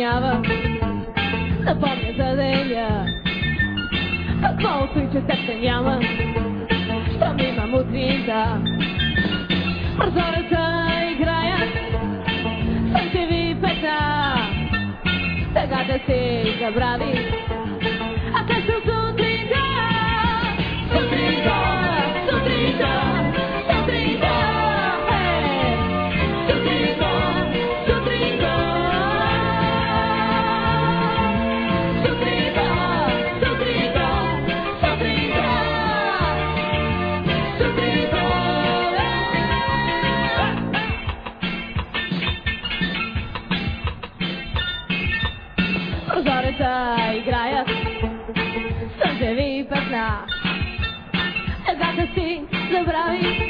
притеснява Напомня за деня. Каквото и че теб те няма. Щом имам от винта Прозореца играят. Слънчеви пета Сега да се забрави. abraço para.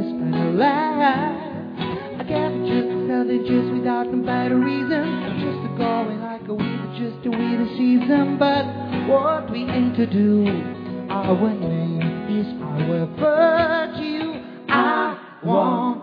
I can't just tell guess just without no better reason. I'm just a going like a weed, just a weed a season. But what we aim to do, our name is our virtue. I want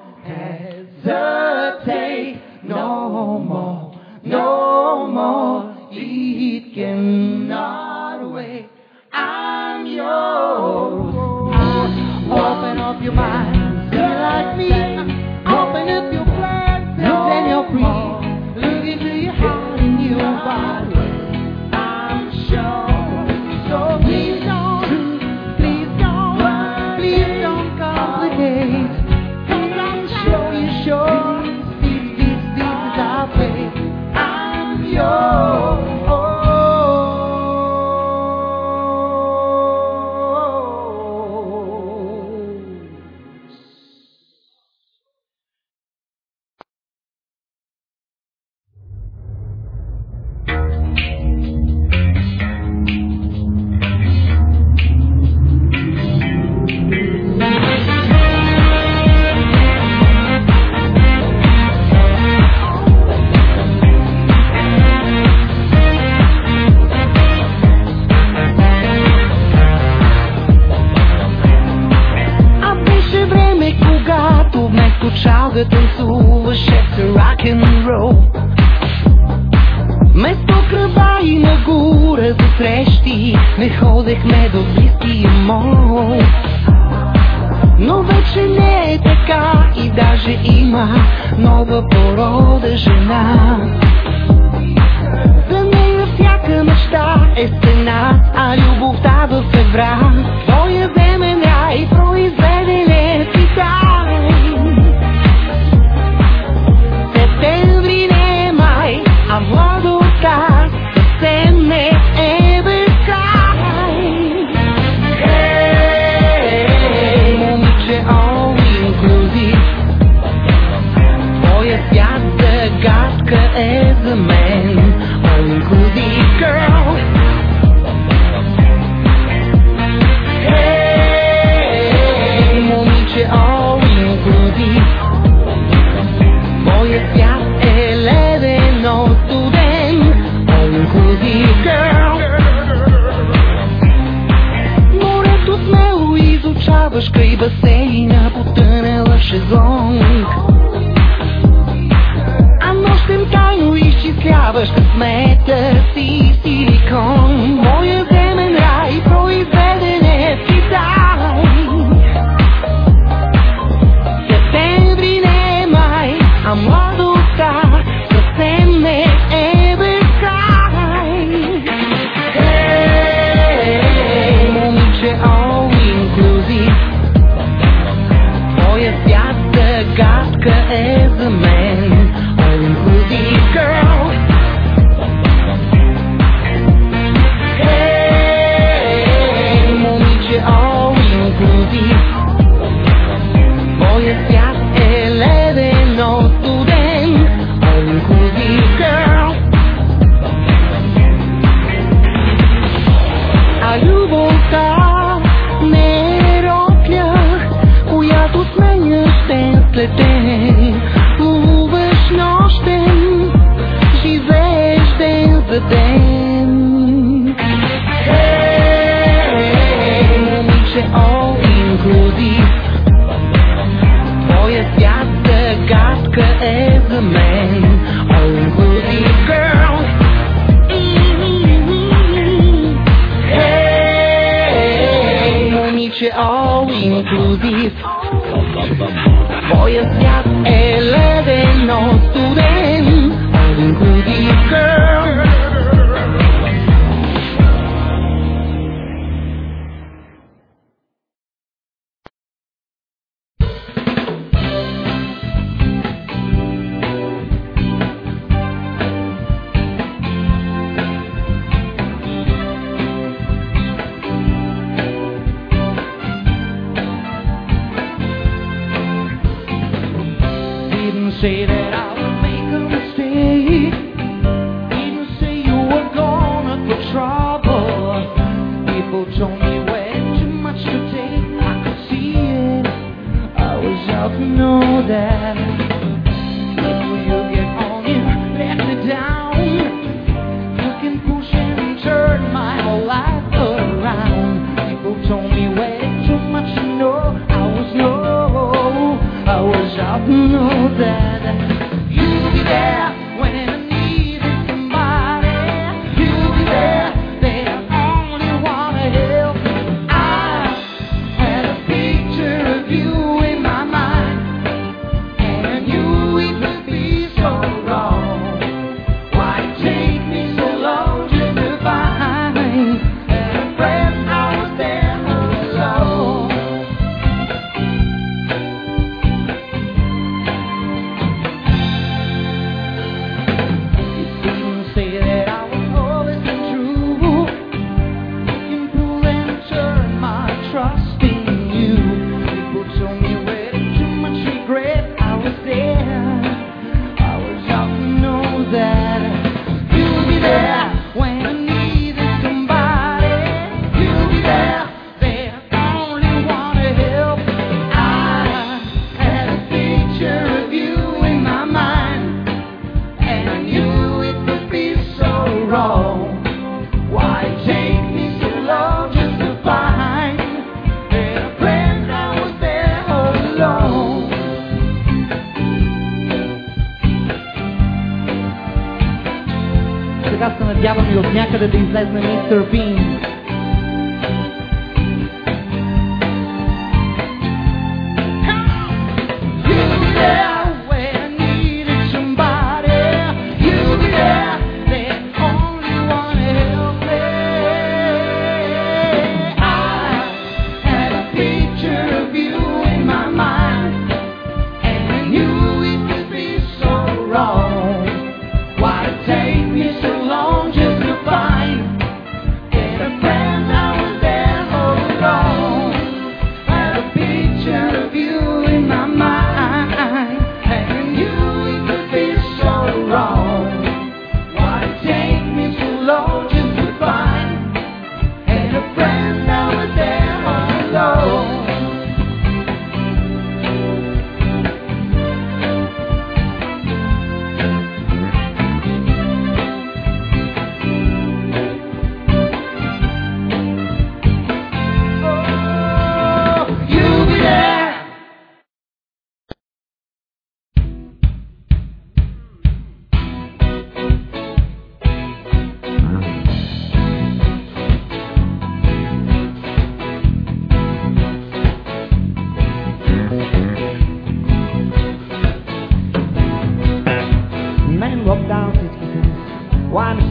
срещи не ходехме до близкия мол. Но вече не е така и даже има нова порода жена. За нея всяка мечта е стена, а любовта в евра. Твоя земен рай произведен е цитат. mettersi silicone. say that I'll от някъде да излезне мистер Бин.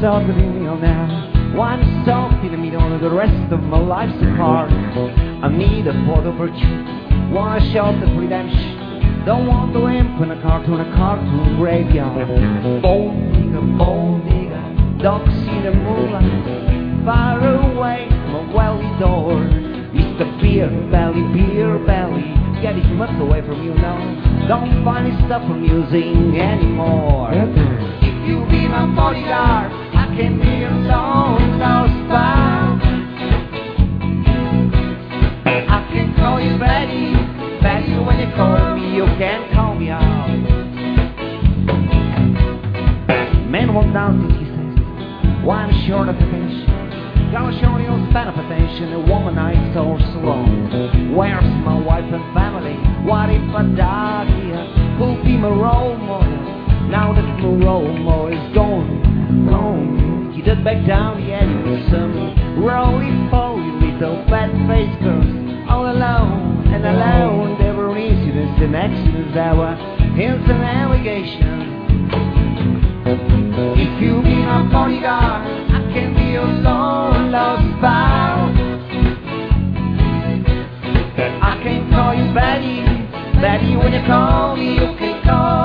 Thought to be a millionaire. One stop in the middle of the rest of my life's apart. I need a photo virtue, a shelter for redemption. Don't want to limp in a cartoon, a cartoon graveyard. Bone digger, bone digger, dogs in the moonlight, far away from a wealthy door. Mr. Beer Belly, Beer Belly, get his mouth away from you now. Don't find stuff amusing anymore. You be my bodyguard, I can be your lone. I can call you Betty, Betty when you call me, you can call me out. Man walked down to he says, Why I'm short of attention. Got a short your span of attention, a woman I so long. Where's my wife and family? What if I die here? Who'll be my role model? Now that model is gone, gone. He did back down the alley with some roly-poly little fat-faced girls. All alone and alone, there were incidents and accidents that were hints and allegations. If you be my bodyguard, I can be your long lost pal. I can call you Betty, Betty when you call me, you can call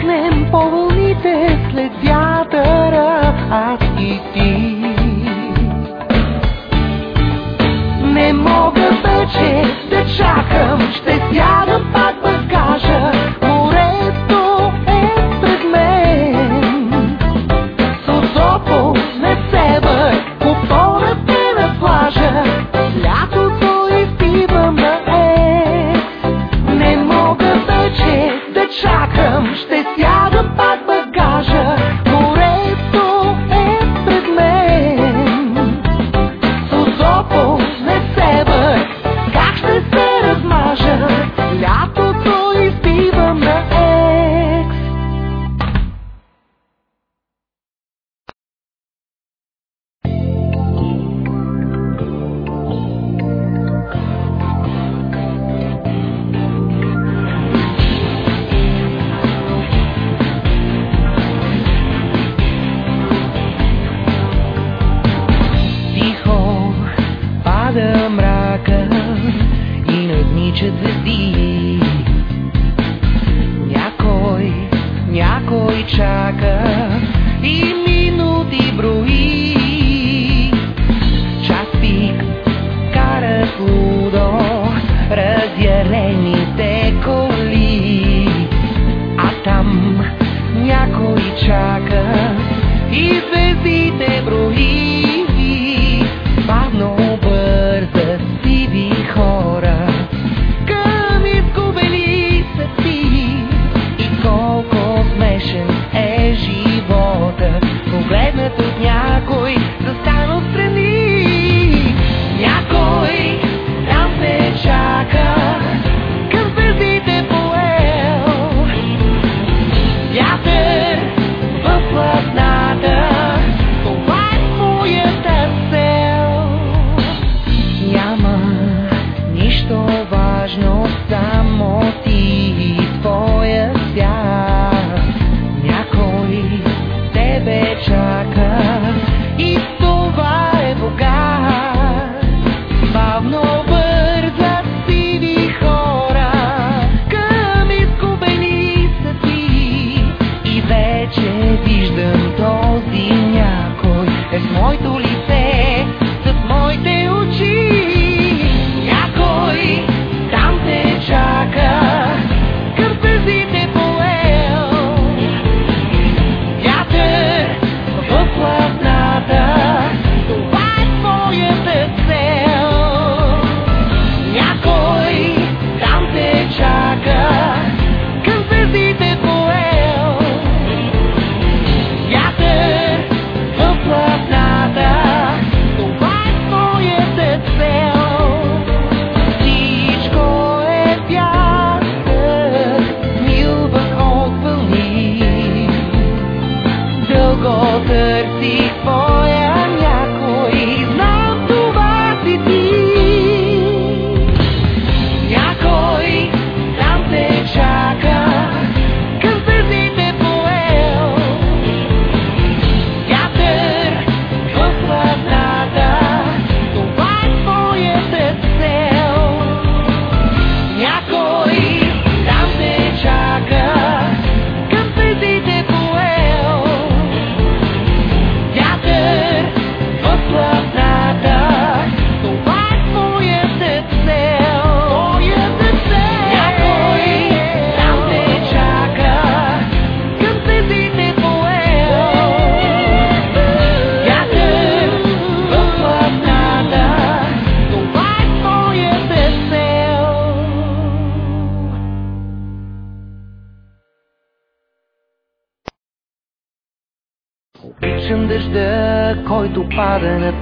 тръгнем по вълните след вятъра, аз и ти. Не мога вече да чакам, ще сядам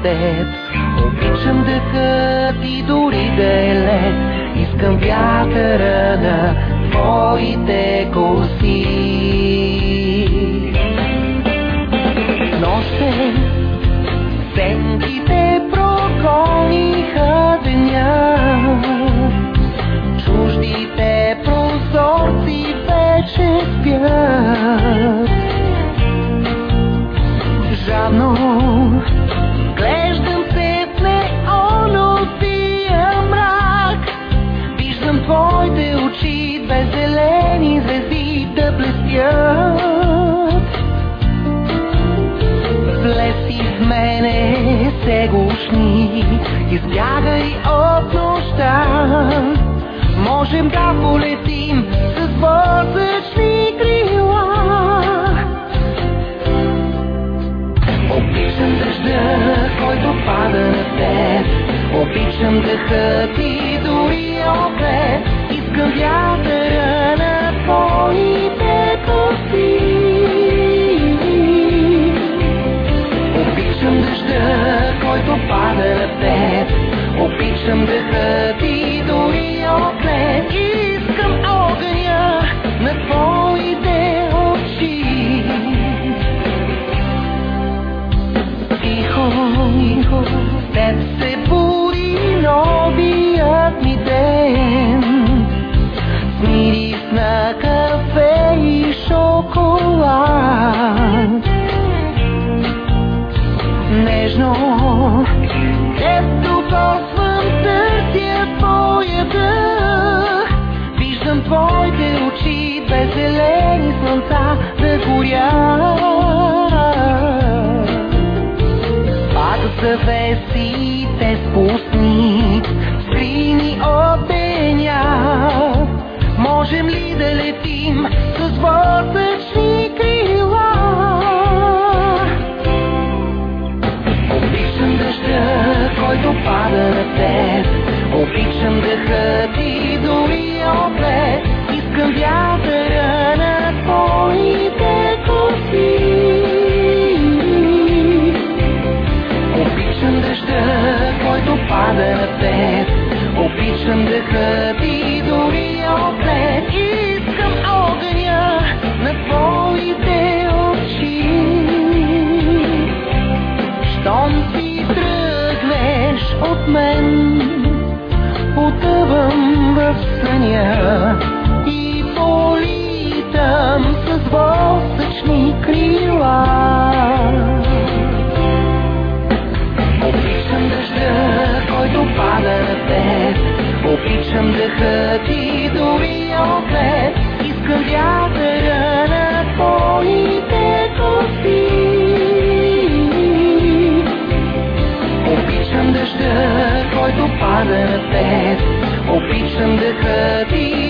there. можем да полетим с борцът ръците ли да летим с восъчни крила? Обичам дъжда, който пада обичам дъха, Обичам дъха ти дори ответ. Искам огъня на твоите очи. Щом си тръгнеш от мен, потъвам в съня. Обичам дъха ти дори ответ, искам вятъра на твоите кости. Обичам дъжда, който пада на теб, обичам дъха ти